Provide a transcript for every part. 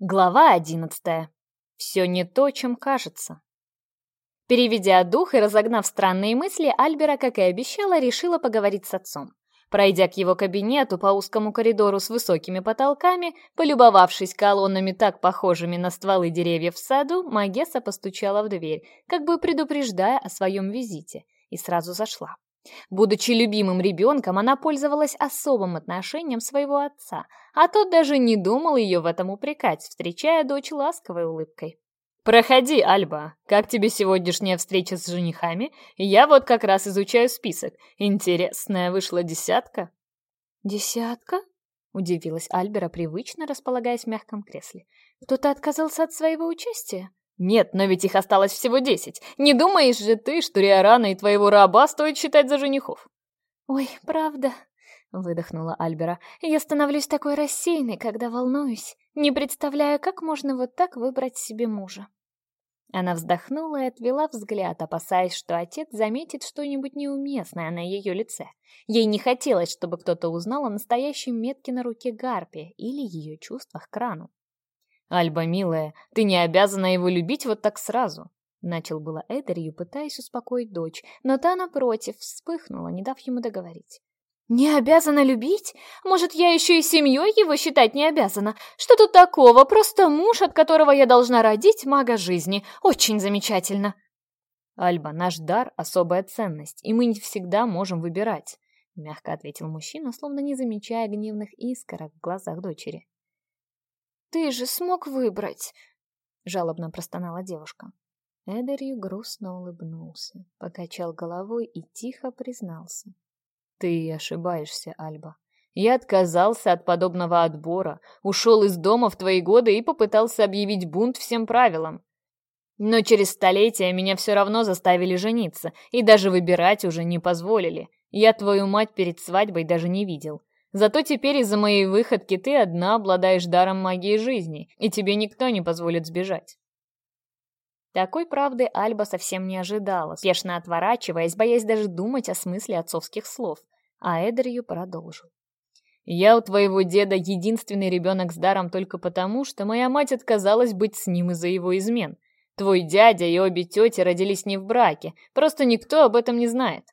Глава одиннадцатая. Все не то, чем кажется. Переведя дух и разогнав странные мысли, Альбера, как и обещала, решила поговорить с отцом. Пройдя к его кабинету по узкому коридору с высокими потолками, полюбовавшись колоннами, так похожими на стволы деревьев в саду, Магесса постучала в дверь, как бы предупреждая о своем визите, и сразу зашла. Будучи любимым ребенком, она пользовалась особым отношением своего отца, а тот даже не думал ее в этом упрекать, встречая дочь ласковой улыбкой. «Проходи, Альба. Как тебе сегодняшняя встреча с женихами? Я вот как раз изучаю список. Интересная вышла десятка». «Десятка?» — удивилась Альбера, привычно располагаясь в мягком Нет, но ведь их осталось всего десять. Не думаешь же ты, что Риорана и твоего раба стоит считать за женихов? Ой, правда, выдохнула Альбера. Я становлюсь такой рассеянной, когда волнуюсь, не представляя, как можно вот так выбрать себе мужа. Она вздохнула и отвела взгляд, опасаясь, что отец заметит что-нибудь неуместное на ее лице. Ей не хотелось, чтобы кто-то узнал о настоящей метке на руке Гарпи или ее чувствах к рану. «Альба, милая, ты не обязана его любить вот так сразу!» Начал было Эдерью, пытаясь успокоить дочь, но та, напротив, вспыхнула, не дав ему договорить. «Не обязана любить? Может, я еще и семьей его считать не обязана? Что тут такого? Просто муж, от которого я должна родить мага жизни. Очень замечательно!» «Альба, наш дар — особая ценность, и мы не всегда можем выбирать», — мягко ответил мужчина, словно не замечая гневных искорок в глазах дочери. Ты же смог выбрать!» Жалобно простонала девушка. Эдерью грустно улыбнулся, покачал головой и тихо признался. «Ты ошибаешься, Альба. Я отказался от подобного отбора, ушел из дома в твои годы и попытался объявить бунт всем правилам. Но через столетия меня все равно заставили жениться, и даже выбирать уже не позволили. Я твою мать перед свадьбой даже не видел. Зато теперь из-за моей выходки ты одна обладаешь даром магии жизни, и тебе никто не позволит сбежать. Такой правды Альба совсем не ожидала, спешно отворачиваясь, боясь даже думать о смысле отцовских слов. А Эдрию продолжил. «Я у твоего деда единственный ребенок с даром только потому, что моя мать отказалась быть с ним из-за его измен. Твой дядя и обе тети родились не в браке, просто никто об этом не знает.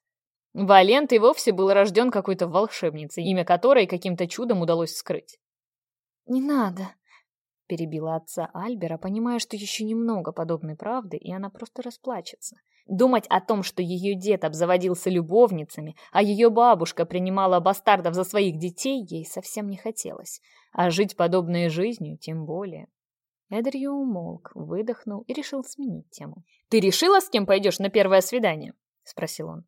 Валент и вовсе был рожден какой-то волшебницей, имя которой каким-то чудом удалось скрыть. «Не надо», — перебила отца Альбера, понимая, что еще немного подобной правды, и она просто расплачется. Думать о том, что ее дед обзаводился любовницами, а ее бабушка принимала бастардов за своих детей, ей совсем не хотелось, а жить подобной жизнью тем более. Эдрью умолк, выдохнул и решил сменить тему. «Ты решила, с кем пойдешь на первое свидание?» — спросил он.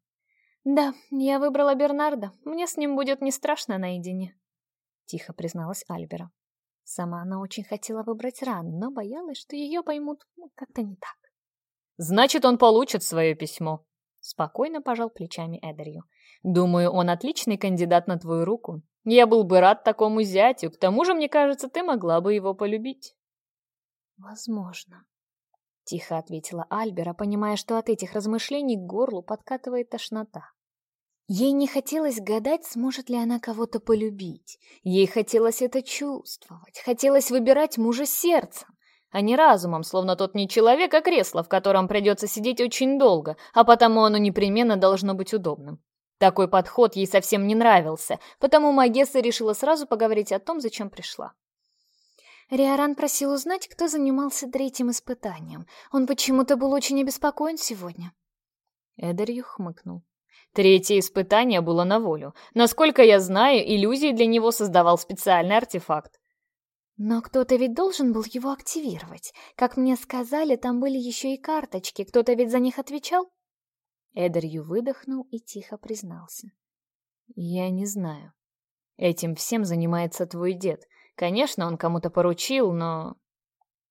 «Да, я выбрала Бернарда. Мне с ним будет не страшно наедине», — тихо призналась Альбера. Сама она очень хотела выбрать Ран, но боялась, что ее поймут ну, как-то не так. «Значит, он получит свое письмо», — спокойно пожал плечами Эдерью. «Думаю, он отличный кандидат на твою руку. Я был бы рад такому зятю, к тому же, мне кажется, ты могла бы его полюбить». «Возможно», — тихо ответила Альбера, понимая, что от этих размышлений к горлу подкатывает тошнота. Ей не хотелось гадать, сможет ли она кого-то полюбить. Ей хотелось это чувствовать, хотелось выбирать мужа сердцем, а не разумом, словно тот не человек, а кресло, в котором придется сидеть очень долго, а потому оно непременно должно быть удобным. Такой подход ей совсем не нравился, потому Магесса решила сразу поговорить о том, зачем пришла. Риоран просил узнать, кто занимался третьим испытанием. Он почему-то был очень обеспокоен сегодня. Эдерью хмыкнул. Третье испытание было на волю. Насколько я знаю, иллюзии для него создавал специальный артефакт. Но кто-то ведь должен был его активировать. Как мне сказали, там были еще и карточки, кто-то ведь за них отвечал? Эдерью выдохнул и тихо признался. Я не знаю. Этим всем занимается твой дед. Конечно, он кому-то поручил, но...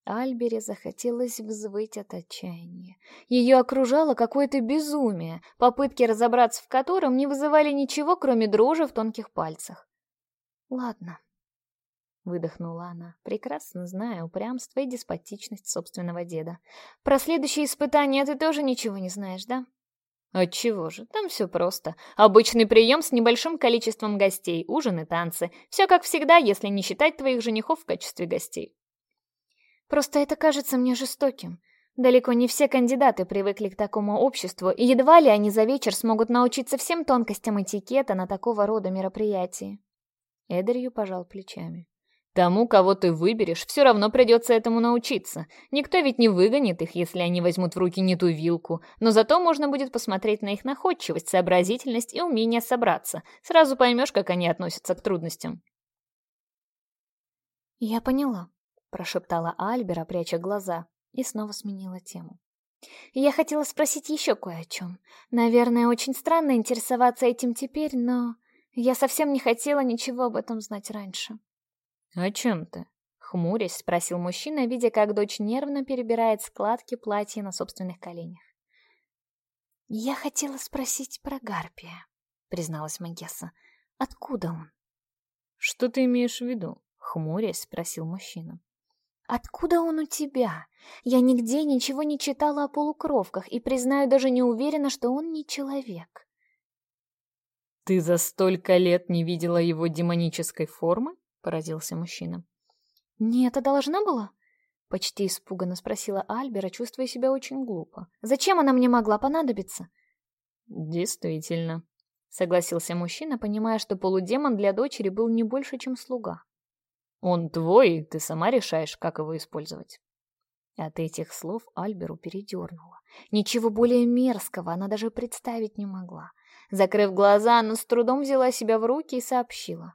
Альбере захотелось взвыть от отчаяния. Ее окружало какое-то безумие, попытки разобраться в котором не вызывали ничего, кроме дрожи в тонких пальцах. «Ладно», — выдохнула она, прекрасно зная упрямство и деспотичность собственного деда. «Про следующие испытания ты тоже ничего не знаешь, да?» «Отчего же, там все просто. Обычный прием с небольшим количеством гостей, ужин и танцы. Все как всегда, если не считать твоих женихов в качестве гостей». Просто это кажется мне жестоким. Далеко не все кандидаты привыкли к такому обществу, и едва ли они за вечер смогут научиться всем тонкостям этикета на такого рода мероприятии. Эдерью пожал плечами. Тому, кого ты выберешь, все равно придется этому научиться. Никто ведь не выгонит их, если они возьмут в руки не ту вилку. Но зато можно будет посмотреть на их находчивость, сообразительность и умение собраться. Сразу поймешь, как они относятся к трудностям. Я поняла. прошептала Альбера, пряча глаза, и снова сменила тему. «Я хотела спросить еще кое о чем. Наверное, очень странно интересоваться этим теперь, но я совсем не хотела ничего об этом знать раньше». «О чем ты?» — хмурясь спросил мужчина, видя, как дочь нервно перебирает складки платья на собственных коленях. «Я хотела спросить про Гарпия», — призналась Магесса. «Откуда он?» «Что ты имеешь в виду?» — хмурясь спросил мужчина. Откуда он у тебя? Я нигде ничего не читала о полукровках и, признаю, даже не уверена, что он не человек. Ты за столько лет не видела его демонической формы? Поразился мужчина. Не это а должна была? Почти испуганно спросила Альбера, чувствуя себя очень глупо. Зачем она мне могла понадобиться? Действительно, согласился мужчина, понимая, что полудемон для дочери был не больше, чем слуга. Он твой, ты сама решаешь, как его использовать. От этих слов Альберу передернуло. Ничего более мерзкого она даже представить не могла. Закрыв глаза, она с трудом взяла себя в руки и сообщила.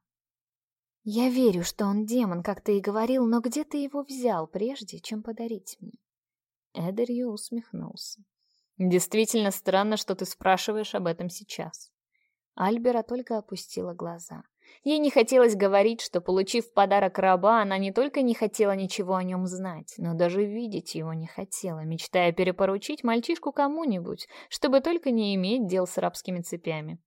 «Я верю, что он демон, как ты и говорил, но где ты его взял, прежде чем подарить мне?» Эдерью усмехнулся. «Действительно странно, что ты спрашиваешь об этом сейчас». Альбера только опустила глаза. Ей не хотелось говорить, что, получив в подарок раба, она не только не хотела ничего о нем знать, но даже видеть его не хотела, мечтая перепоручить мальчишку кому-нибудь, чтобы только не иметь дел с рабскими цепями.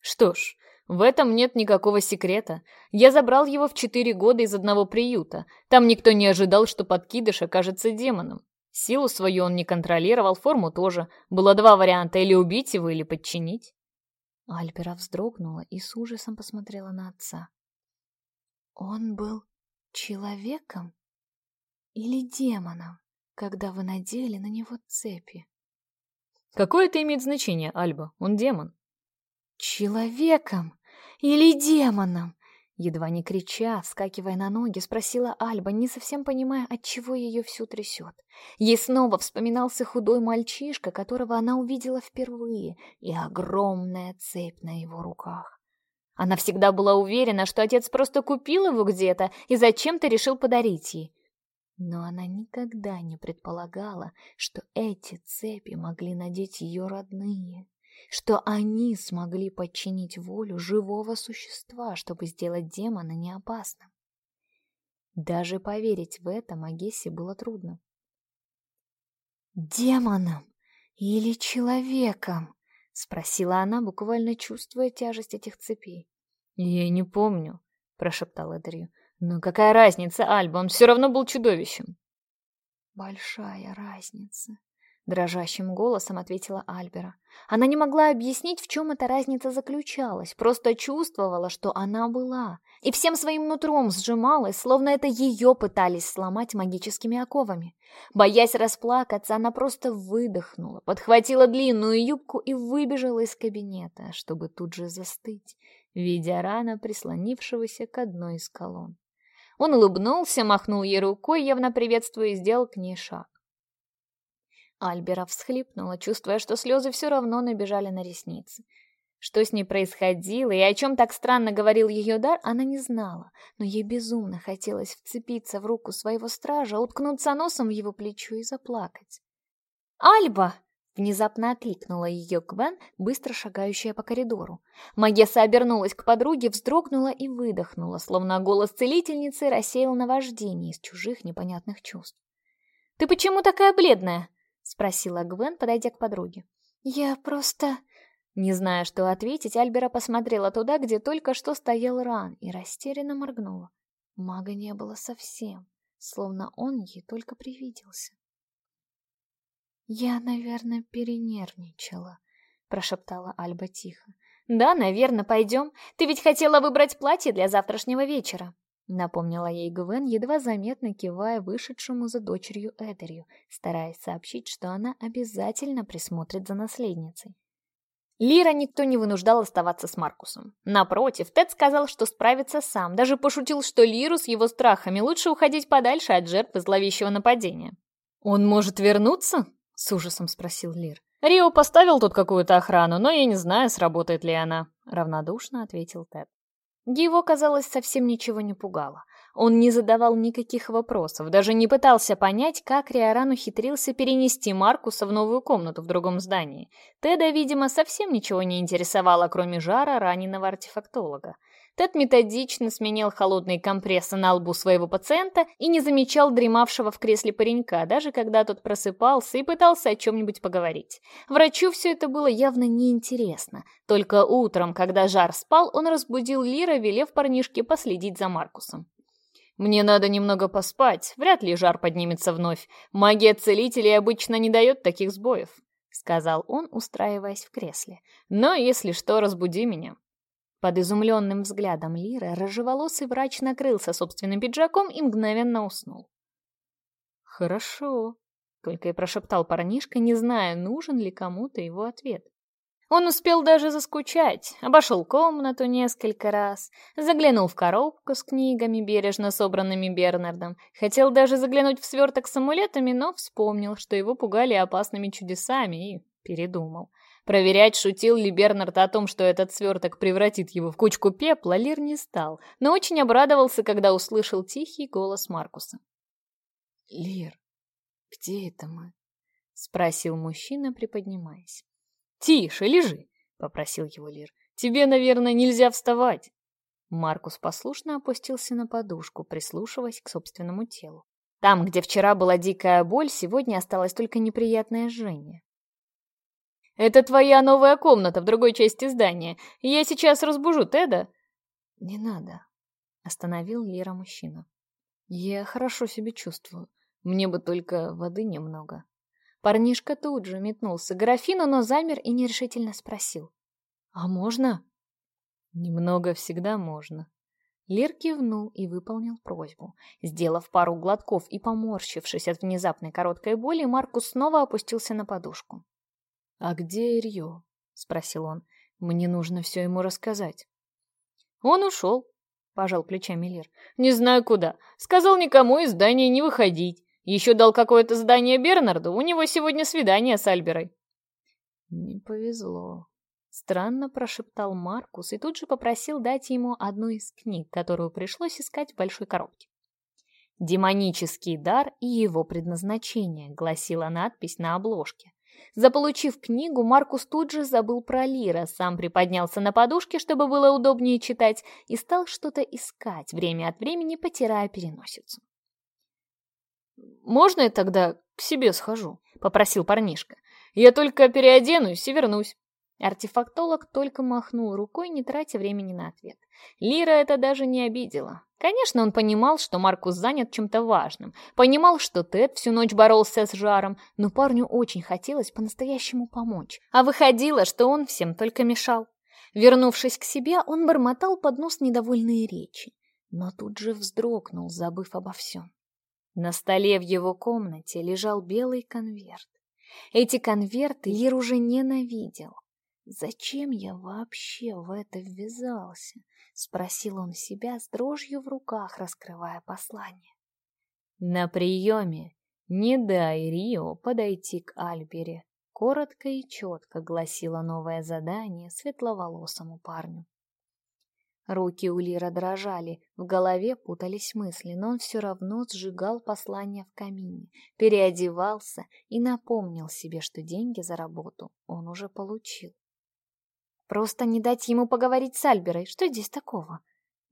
«Что ж, в этом нет никакого секрета. Я забрал его в четыре года из одного приюта. Там никто не ожидал, что подкидыш окажется Альберовс вздрогнула и с ужасом посмотрела на отца. «Он был человеком или демоном, когда вы надели на него цепи?» «Какое это имеет значение, Альба? Он демон». «Человеком или демоном? Едва не крича, вскакивая на ноги, спросила Альба, не совсем понимая, от чего ее всю трясет. Ей снова вспоминался худой мальчишка, которого она увидела впервые, и огромная цепь на его руках. Она всегда была уверена, что отец просто купил его где-то и зачем-то решил подарить ей. Но она никогда не предполагала, что эти цепи могли надеть ее родные что они смогли подчинить волю живого существа, чтобы сделать демона неопасным. Даже поверить в это Магессе было трудно. «Демоном или человеком?» — спросила она, буквально чувствуя тяжесть этих цепей. «Я не помню», — прошептал Эдерью. «Но какая разница, Альба? Он все равно был чудовищем». «Большая разница», Дрожащим голосом ответила Альбера. Она не могла объяснить, в чем эта разница заключалась, просто чувствовала, что она была, и всем своим нутром сжималась, словно это ее пытались сломать магическими оковами. Боясь расплакаться, она просто выдохнула, подхватила длинную юбку и выбежала из кабинета, чтобы тут же застыть, видя рано прислонившегося к одной из колонн. Он улыбнулся, махнул ей рукой, явно приветствуя, и сделал к ней шаг. Альбера всхлипнула, чувствуя, что слезы все равно набежали на ресницы. Что с ней происходило и о чем так странно говорил ее дар, она не знала, но ей безумно хотелось вцепиться в руку своего стража, уткнуться носом в его плечо и заплакать. «Альба!» — внезапно окликнула ее Квен, быстро шагающая по коридору. Магесса обернулась к подруге, вздрогнула и выдохнула, словно голос целительницы рассеял наваждение из чужих непонятных чувств. «Ты почему такая бледная?» — спросила Гвен, подойдя к подруге. «Я просто...» Не зная, что ответить, Альбера посмотрела туда, где только что стоял Ран, и растерянно моргнула. Мага не было совсем, словно он ей только привиделся. «Я, наверное, перенервничала», — прошептала Альба тихо. «Да, наверное, пойдем. Ты ведь хотела выбрать платье для завтрашнего вечера». Напомнила ей Гвен, едва заметно кивая вышедшему за дочерью Эдерью, стараясь сообщить, что она обязательно присмотрит за наследницей. Лира никто не вынуждал оставаться с Маркусом. Напротив, Тед сказал, что справится сам, даже пошутил, что Лиру с его страхами лучше уходить подальше от жертвы зловещего нападения. «Он может вернуться?» — с ужасом спросил Лир. «Рио поставил тут какую-то охрану, но я не знаю, сработает ли она», — равнодушно ответил Тед. Его, казалось, совсем ничего не пугало. Он не задавал никаких вопросов, даже не пытался понять, как Риоран ухитрился перенести Маркуса в новую комнату в другом здании. Теда, видимо, совсем ничего не интересовало, кроме жара раненого артефактолога. Тед методично сменил холодные компрессы на лбу своего пациента и не замечал дремавшего в кресле паренька, даже когда тот просыпался и пытался о чем-нибудь поговорить. Врачу все это было явно неинтересно. Только утром, когда жар спал, он разбудил Лира, велев парнишке последить за Маркусом. «Мне надо немного поспать, вряд ли жар поднимется вновь. Магия целителей обычно не дает таких сбоев», — сказал он, устраиваясь в кресле. «Но если что, разбуди меня». Под изумленным взглядом Лиры рыжеволосый врач накрылся собственным пиджаком и мгновенно уснул. «Хорошо», — только и прошептал парнишка, не зная, нужен ли кому-то его ответ. Он успел даже заскучать, обошел комнату несколько раз, заглянул в коробку с книгами, бережно собранными Бернардом, хотел даже заглянуть в сверток с амулетами, но вспомнил, что его пугали опасными чудесами и передумал. Проверять, шутил ли Бернард о том, что этот сверток превратит его в кучку пепла, Лир не стал, но очень обрадовался, когда услышал тихий голос Маркуса. «Лир, где это мы?» — спросил мужчина, приподнимаясь. «Тише, лежи!» — попросил его Лир. «Тебе, наверное, нельзя вставать!» Маркус послушно опустился на подушку, прислушиваясь к собственному телу. Там, где вчера была дикая боль, сегодня осталось только неприятное жжение. Это твоя новая комната в другой части здания. Я сейчас разбужу Теда». «Не надо», — остановил Лера мужчина. «Я хорошо себя чувствую. Мне бы только воды немного». Парнишка тут же метнулся к графину, но замер и нерешительно спросил. «А можно?» «Немного всегда можно». Лер кивнул и выполнил просьбу. Сделав пару глотков и поморщившись от внезапной короткой боли, Маркус снова опустился на подушку. «А где Ирьё?» — спросил он. «Мне нужно все ему рассказать». «Он ушел», — пожал плечами Лир. «Не знаю куда. Сказал никому из здания не выходить. Еще дал какое-то здание Бернарду. У него сегодня свидание с Альберой». «Не повезло», — странно прошептал Маркус и тут же попросил дать ему одну из книг, которую пришлось искать в большой коробке. «Демонический дар и его предназначение», — гласила надпись на обложке. Заполучив книгу, Маркус тут же забыл про Лира, сам приподнялся на подушке, чтобы было удобнее читать, и стал что-то искать, время от времени потирая переносицу. «Можно я тогда к себе схожу?» — попросил парнишка. «Я только переоденусь и вернусь». Артефактолог только махнул рукой, не тратя времени на ответ. Лира это даже не обидела. Конечно, он понимал, что Маркус занят чем-то важным. Понимал, что Тед всю ночь боролся с жаром, но парню очень хотелось по-настоящему помочь. А выходило, что он всем только мешал. Вернувшись к себе, он бормотал под нос недовольные речи, но тут же вздрогнул, забыв обо всем. На столе в его комнате лежал белый конверт. Эти конверты Лир уже ненавидел. «Зачем я вообще в это ввязался?» — спросил он себя с дрожью в руках, раскрывая послание. «На приеме не дай Рио подойти к Альбере», — коротко и четко гласило новое задание светловолосому парню. Руки у Лира дрожали, в голове путались мысли, но он все равно сжигал послание в камине, переодевался и напомнил себе, Просто не дать ему поговорить с Альберой. Что здесь такого?»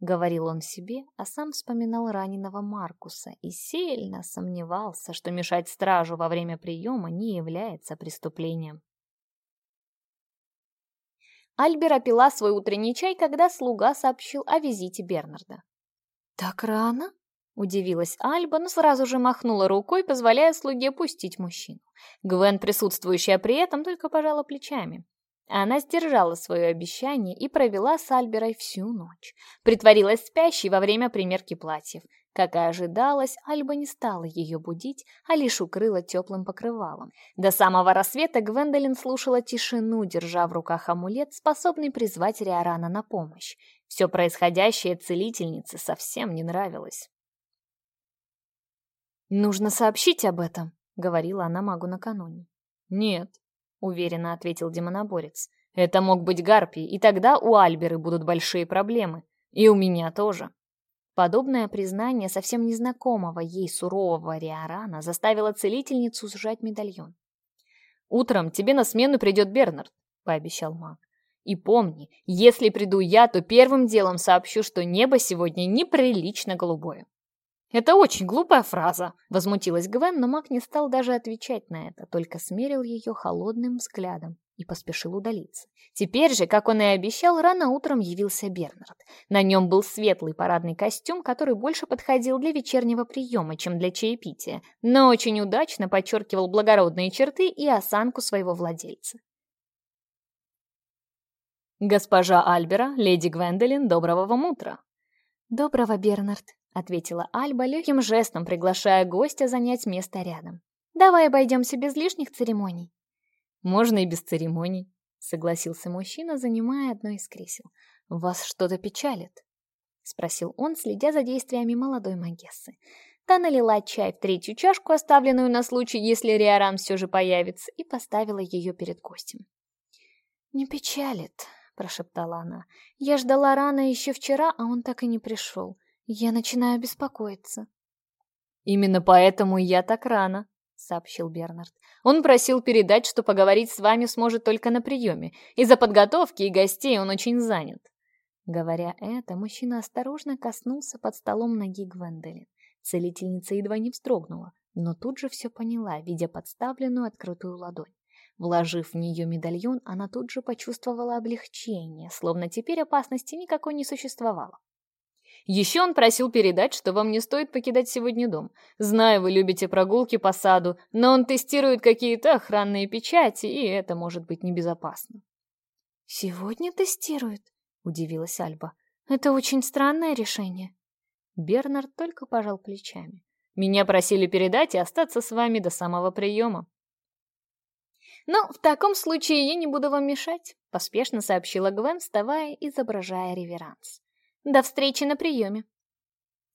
Говорил он себе, а сам вспоминал раненого Маркуса и сильно сомневался, что мешать стражу во время приема не является преступлением. Альбера пила свой утренний чай, когда слуга сообщил о визите Бернарда. «Так рано?» — удивилась Альба, но сразу же махнула рукой, позволяя слуге пустить мужчину. Гвен, присутствующая при этом, только пожала плечами. Она сдержала свое обещание и провела с Альберой всю ночь. Притворилась спящей во время примерки платьев. Как и ожидалось, Альба не стала ее будить, а лишь укрыла теплым покрывалом. До самого рассвета Гвендолин слушала тишину, держа в руках амулет, способный призвать Риорана на помощь. Все происходящее целительнице совсем не нравилось. «Нужно сообщить об этом», — говорила она магу накануне. «Нет», уверенно ответил демоноборец. «Это мог быть гарпий, и тогда у Альберы будут большие проблемы. И у меня тоже». Подобное признание совсем незнакомого ей сурового Риорана заставило целительницу сжать медальон. «Утром тебе на смену придет Бернард», — пообещал маг. «И помни, если приду я, то первым делом сообщу, что небо сегодня неприлично голубое». Это очень глупая фраза!» — возмутилась Гвен, но Мак не стал даже отвечать на это, только смерил ее холодным взглядом и поспешил удалиться. Теперь же, как он и обещал, рано утром явился Бернард. На нем был светлый парадный костюм, который больше подходил для вечернего приема, чем для чаепития, но очень удачно подчеркивал благородные черты и осанку своего владельца. «Госпожа Альбера, леди Гвендолин, доброго вам утра!» «Доброго, Бернард!» ответила Альба легким жестом, приглашая гостя занять место рядом. «Давай обойдемся без лишних церемоний». «Можно и без церемоний», — согласился мужчина, занимая одно из кресел. «Вас что-то печалит?» — спросил он, следя за действиями молодой магессы. Та налила чай в третью чашку, оставленную на случай, если Риарам все же появится, и поставила ее перед гостем. «Не печалит», — прошептала она. «Я ждала рано еще вчера, а он так и не пришел. Я начинаю беспокоиться. Именно поэтому я так рано, сообщил Бернард. Он просил передать, что поговорить с вами сможет только на приеме. Из-за подготовки и гостей он очень занят. Говоря это, мужчина осторожно коснулся под столом ноги Гвендолин. Целительница едва не вздрогнула, но тут же все поняла, видя подставленную открытую ладонь. Вложив в нее медальон, она тут же почувствовала облегчение, словно теперь опасности никакой не существовало. Еще он просил передать, что вам не стоит покидать сегодня дом. Знаю, вы любите прогулки по саду, но он тестирует какие-то охранные печати, и это может быть небезопасно. «Сегодня тестирует?» — удивилась Альба. «Это очень странное решение». Бернард только пожал плечами. «Меня просили передать и остаться с вами до самого приема». «Ну, в таком случае я не буду вам мешать», — поспешно сообщила Гвен, вставая, изображая реверанс. До встречи на приеме.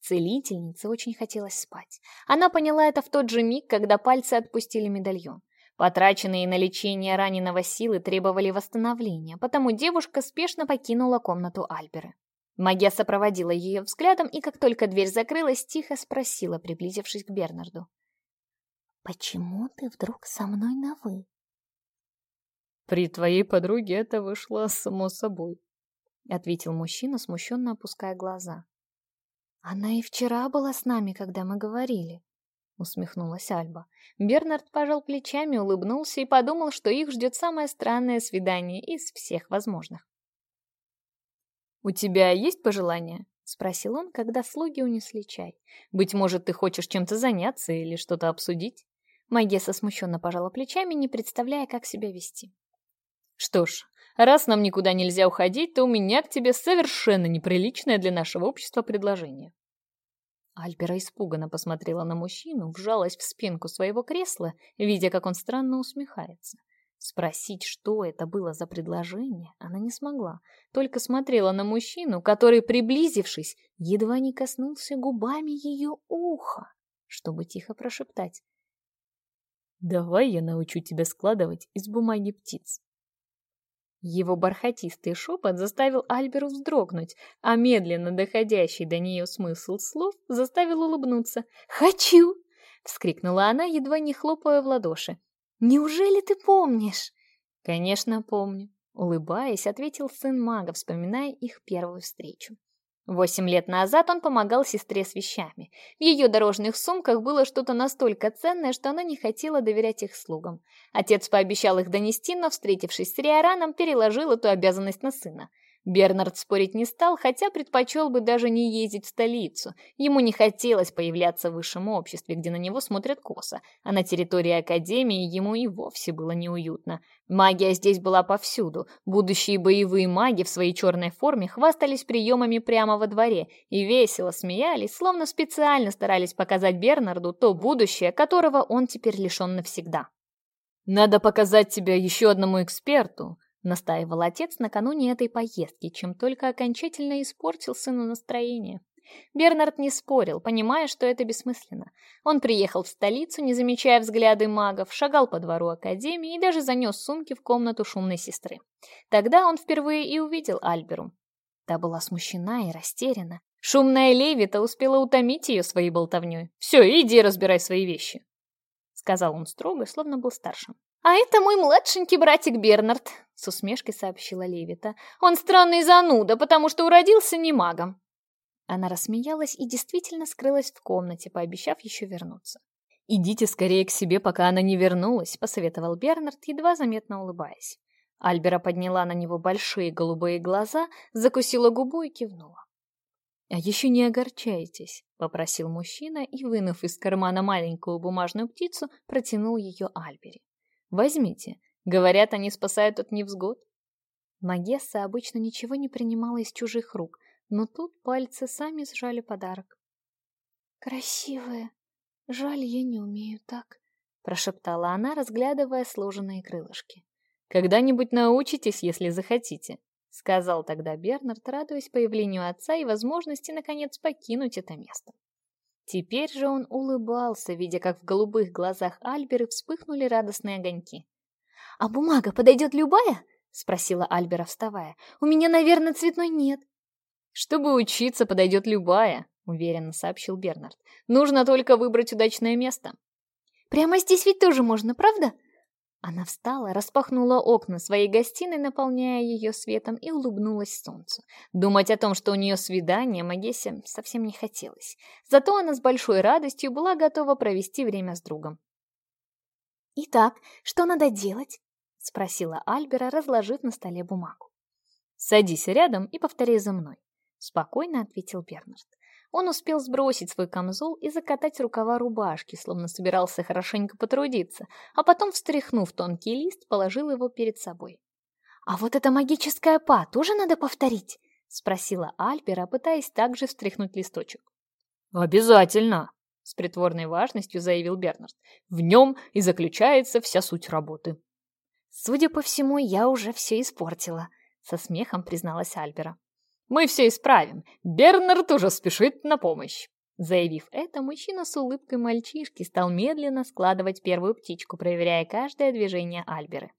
Целительнице очень хотелось спать. Она поняла это в тот же миг, когда пальцы отпустили медальон. Потраченные на лечение раненого силы требовали восстановления, потому девушка спешно покинула комнату Альберы. Магесса проводила ее взглядом и, как только дверь закрылась, тихо спросила, приблизившись к Бернарду. «Почему ты вдруг со мной на «вы»?» «При твоей подруге это вышло само собой», — ответил мужчина, смущенно опуская глаза. «Она и вчера была с нами, когда мы говорили», — усмехнулась Альба. Бернард пожал плечами, улыбнулся и подумал, что их ждет самое странное свидание из всех возможных. «У тебя есть пожелания?» — спросил он, когда слуги унесли чай. «Быть может, ты хочешь чем-то заняться или что-то обсудить?» Магесса смущенно пожала плечами, не представляя, как себя вести. «Что ж, Раз нам никуда нельзя уходить, то у меня к тебе совершенно неприличное для нашего общества предложение. Альбера испуганно посмотрела на мужчину, вжалась в спинку своего кресла, видя, как он странно усмехается. Спросить, что это было за предложение, она не смогла, только смотрела на мужчину, который, приблизившись, едва не коснулся губами ее уха, чтобы тихо прошептать. «Давай я научу тебя складывать из бумаги птиц». Его бархатистый шепот заставил Альберу вздрогнуть, а медленно доходящий до нее смысл слов заставил улыбнуться. «Хочу!» — вскрикнула она, едва не хлопая в ладоши. «Неужели ты помнишь?» «Конечно, помню», — улыбаясь, ответил сын мага, вспоминая их первую встречу. Восемь лет назад он помогал сестре с вещами. В ее дорожных сумках было что-то настолько ценное, что она не хотела доверять их слугам. Отец пообещал их донести, но, встретившись с Риораном, переложил эту обязанность на сына. Бернард спорить не стал, хотя предпочел бы даже не ездить в столицу. Ему не хотелось появляться в высшем обществе, где на него смотрят косо, а на территории Академии ему и вовсе было неуютно. Магия здесь была повсюду. Будущие боевые маги в своей черной форме хвастались приемами прямо во дворе и весело смеялись, словно специально старались показать Бернарду то будущее, которого он теперь лишен навсегда. «Надо показать тебя еще одному эксперту», Настаивал отец накануне этой поездки, чем только окончательно испортил сыну настроение. Бернард не спорил, понимая, что это бессмысленно. Он приехал в столицу, не замечая взгляды магов, шагал по двору академии и даже занес сумки в комнату шумной сестры. Тогда он впервые и увидел Альберу. Та была смущена и растеряна. Шумная Левита успела утомить ее своей болтовней. «Все, иди разбирай свои вещи», — сказал он строго, словно был старшим. А это мой младшенький братик Бернард, с усмешкой сообщила Левита. Он странный зануда, потому что уродился не магом. Она рассмеялась и действительно скрылась в комнате, пообещав еще вернуться. «Идите скорее к себе, пока она не вернулась», — посоветовал Бернард, едва заметно улыбаясь. Альбера подняла на него большие голубые глаза, закусила губу и кивнула. «А еще не огорчайтесь», — попросил мужчина и, вынув из кармана маленькую бумажную птицу, протянул ее Альбере. Возьмите. Говорят, они спасают от невзгод. Магесса обычно ничего не принимала из чужих рук, но тут пальцы сами сжали подарок. «Красивая! Жаль, я не умею так», — прошептала она, разглядывая сложенные крылышки. «Когда-нибудь научитесь, если захотите», — сказал тогда Бернард, радуясь появлению отца и возможности, наконец, покинуть это место. Теперь же он улыбался, видя, как в голубых глазах Альберы вспыхнули радостные огоньки. «А бумага подойдет любая?» — спросила Альбера, вставая. «У меня, наверное, цветной нет». «Чтобы учиться, подойдет любая», — уверенно сообщил Бернард. «Нужно только выбрать удачное место». «Прямо здесь ведь тоже можно, правда?» Она встала, распахнула окна своей гостиной, наполняя ее светом, и улыбнулась солнцу. Думать о том, что у нее свидание, Магессе совсем не хотелось. Зато она с большой радостью была готова провести время с другом. «Итак, что надо делать?» — спросила Альбера, разложив на столе бумагу. «Садись рядом и повтори за мной», — спокойно ответил Бернард. Он успел сбросить свой камзол и закатать рукава рубашки, словно собирался хорошенько потрудиться, а потом, встряхнув тонкий лист, положил его перед собой. «А вот это магическая па тоже надо повторить?» — спросила Альбера, пытаясь также встряхнуть листочек. «Обязательно!» — с притворной важностью заявил Бернард. «В нем и заключается вся суть работы». «Судя по всему, я уже все испортила», — со смехом призналась Альбера. Мы все исправим. Бернард уже спешит на помощь. Заявив это, мужчина с улыбкой мальчишки стал медленно складывать первую птичку, проверяя каждое движение Альберы.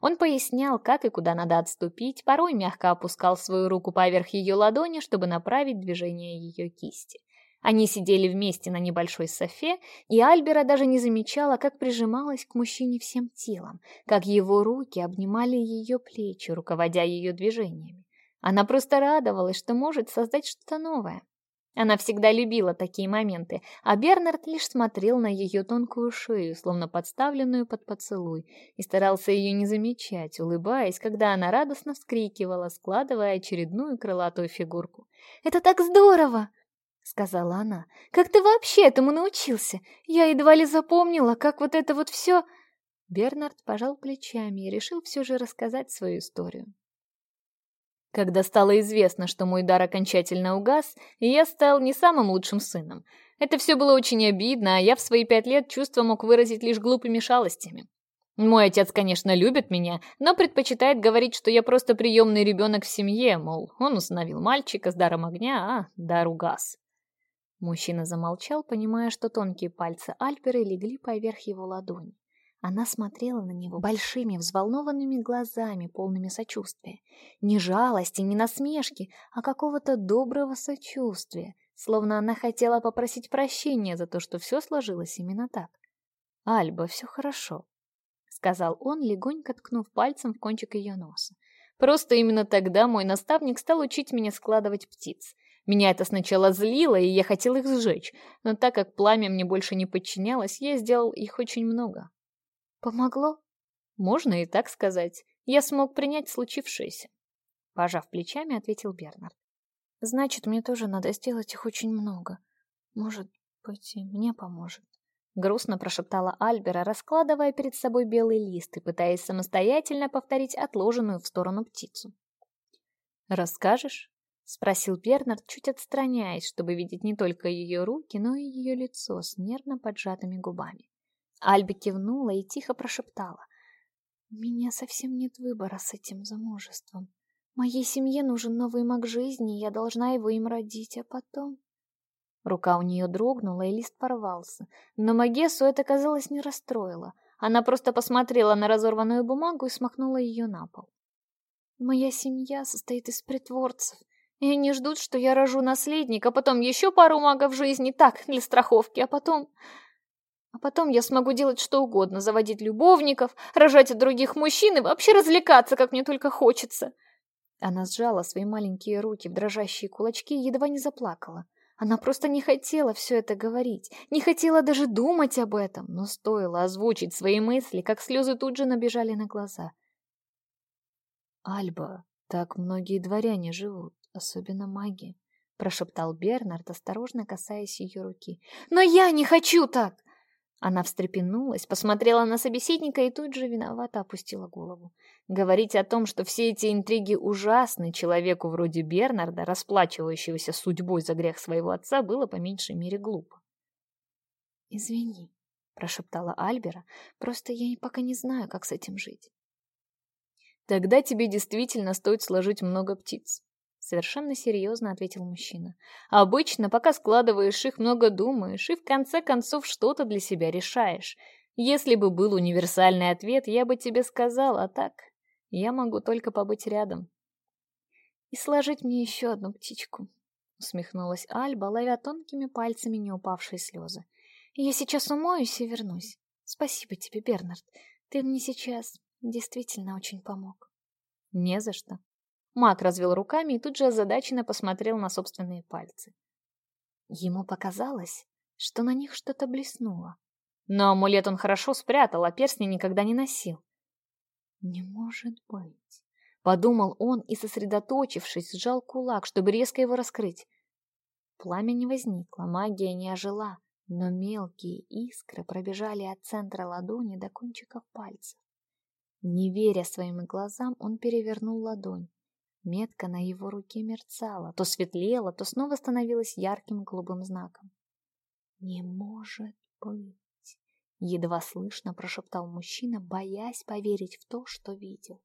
Он пояснял, как и куда надо отступить, порой мягко опускал свою руку поверх ее ладони, чтобы направить движение ее кисти. Они сидели вместе на небольшой софе, и Альбера даже не замечала, как прижималась к мужчине всем телом, как его руки обнимали ее плечи, руководя ее движениями. Она просто радовалась, что может создать что-то новое. Она всегда любила такие моменты, а Бернард лишь смотрел на ее тонкую шею, словно подставленную под поцелуй, и старался ее не замечать, улыбаясь, когда она радостно вскрикивала, складывая очередную крылатую фигурку. «Это так здорово!» — сказала она. «Как ты вообще этому научился? Я едва ли запомнила, как вот это вот все...» Бернард пожал плечами и решил все же рассказать свою историю. Когда стало известно, что мой дар окончательно угас, я стал не самым лучшим сыном. Это все было очень обидно, а я в свои пять лет чувства мог выразить лишь глупыми шалостями. Мой отец, конечно, любит меня, но предпочитает говорить, что я просто приемный ребенок в семье, мол, он установил мальчика с даром огня, а дар угас. Мужчина замолчал, понимая, что тонкие пальцы Альперы легли поверх его ладони. Она смотрела на него большими, взволнованными глазами, полными сочувствия. Не жалости, не насмешки, а какого-то доброго сочувствия, словно она хотела попросить прощения за то, что все сложилось именно так. «Альба, все хорошо», — сказал он, легонько ткнув пальцем в кончик ее носа. «Просто именно тогда мой наставник стал учить меня складывать птиц. Меня это сначала злило, и я хотел их сжечь, но так как пламя мне больше не подчинялось, я сделал их очень много, Помогло? Можно и так сказать. Я смог принять случившееся. Пожав плечами, ответил Бернард. Значит, мне тоже надо сделать их очень много. Может быть, и мне поможет. Грустно прошептала Альбера, раскладывая перед собой белый лист и пытаясь самостоятельно повторить отложенную в сторону птицу. «Расскажешь?» — спросил Бернард, чуть отстраняясь, чтобы видеть не только ее руки, но и ее Альбикив кивнула и тихо прошептала. «Меня совсем нет выбора с этим замужеством. Моей семье нужен новый маг жизни, я должна его им родить, а потом...» Рука у нее дрогнула, и лист порвался. Но Магесу это, казалось, не расстроило. Она просто посмотрела на разорванную бумагу и смахнула ее на пол. «Моя семья состоит из притворцев, и они ждут, что я рожу наследника, потом еще пару магов жизни, так, для страховки, а потом...» А потом я смогу делать что угодно, заводить любовников, рожать от других мужчин и вообще развлекаться, как мне только хочется». Она сжала свои маленькие руки в дрожащие кулачки и едва не заплакала. Она просто не хотела все это говорить, не хотела даже думать об этом, но стоило озвучить свои мысли, как слезы тут же набежали на глаза. «Альба, так многие дворяне живут, особенно маги», — прошептал Бернард, осторожно Она встрепенулась, посмотрела на собеседника и тут же виновато опустила голову. Говорить о том, что все эти интриги ужасны человеку вроде Бернарда, расплачивающегося судьбой за грех своего отца, было по меньшей мере глупо. «Извини», — прошептала Альбера, — «просто я пока не знаю, как с этим жить». «Тогда тебе действительно стоит сложить много птиц», совершенно серьезно ответил мужчина. «Обычно, пока складываешь их, много думаешь и в конце концов что-то для себя решаешь. Если бы был универсальный ответ, я бы тебе сказал, а так я могу только побыть рядом». «И сложить мне еще одну птичку», — усмехнулась Альба, ловя тонкими пальцами не упавшие слезы. «Я сейчас умоюсь и вернусь. Спасибо тебе, Бернард. Ты мне сейчас действительно очень помог». «Не за что», Мак развел руками и тут же озадаченно посмотрел на собственные пальцы. Ему показалось, что на них что-то блеснуло. Но амулет он хорошо спрятал, а перстни никогда не носил. «Не может быть!» — подумал он и, сосредоточившись, сжал кулак, чтобы резко его раскрыть. Пламя не возникло, магия не ожила, но мелкие искры пробежали от центра ладони до кончиков пальцев. Не веря своим глазам, он перевернул ладонь. Метка на его руке мерцала, то светлела, то снова становилась ярким голубым знаком. «Не может быть!» — едва слышно прошептал мужчина, боясь поверить в то, что видел.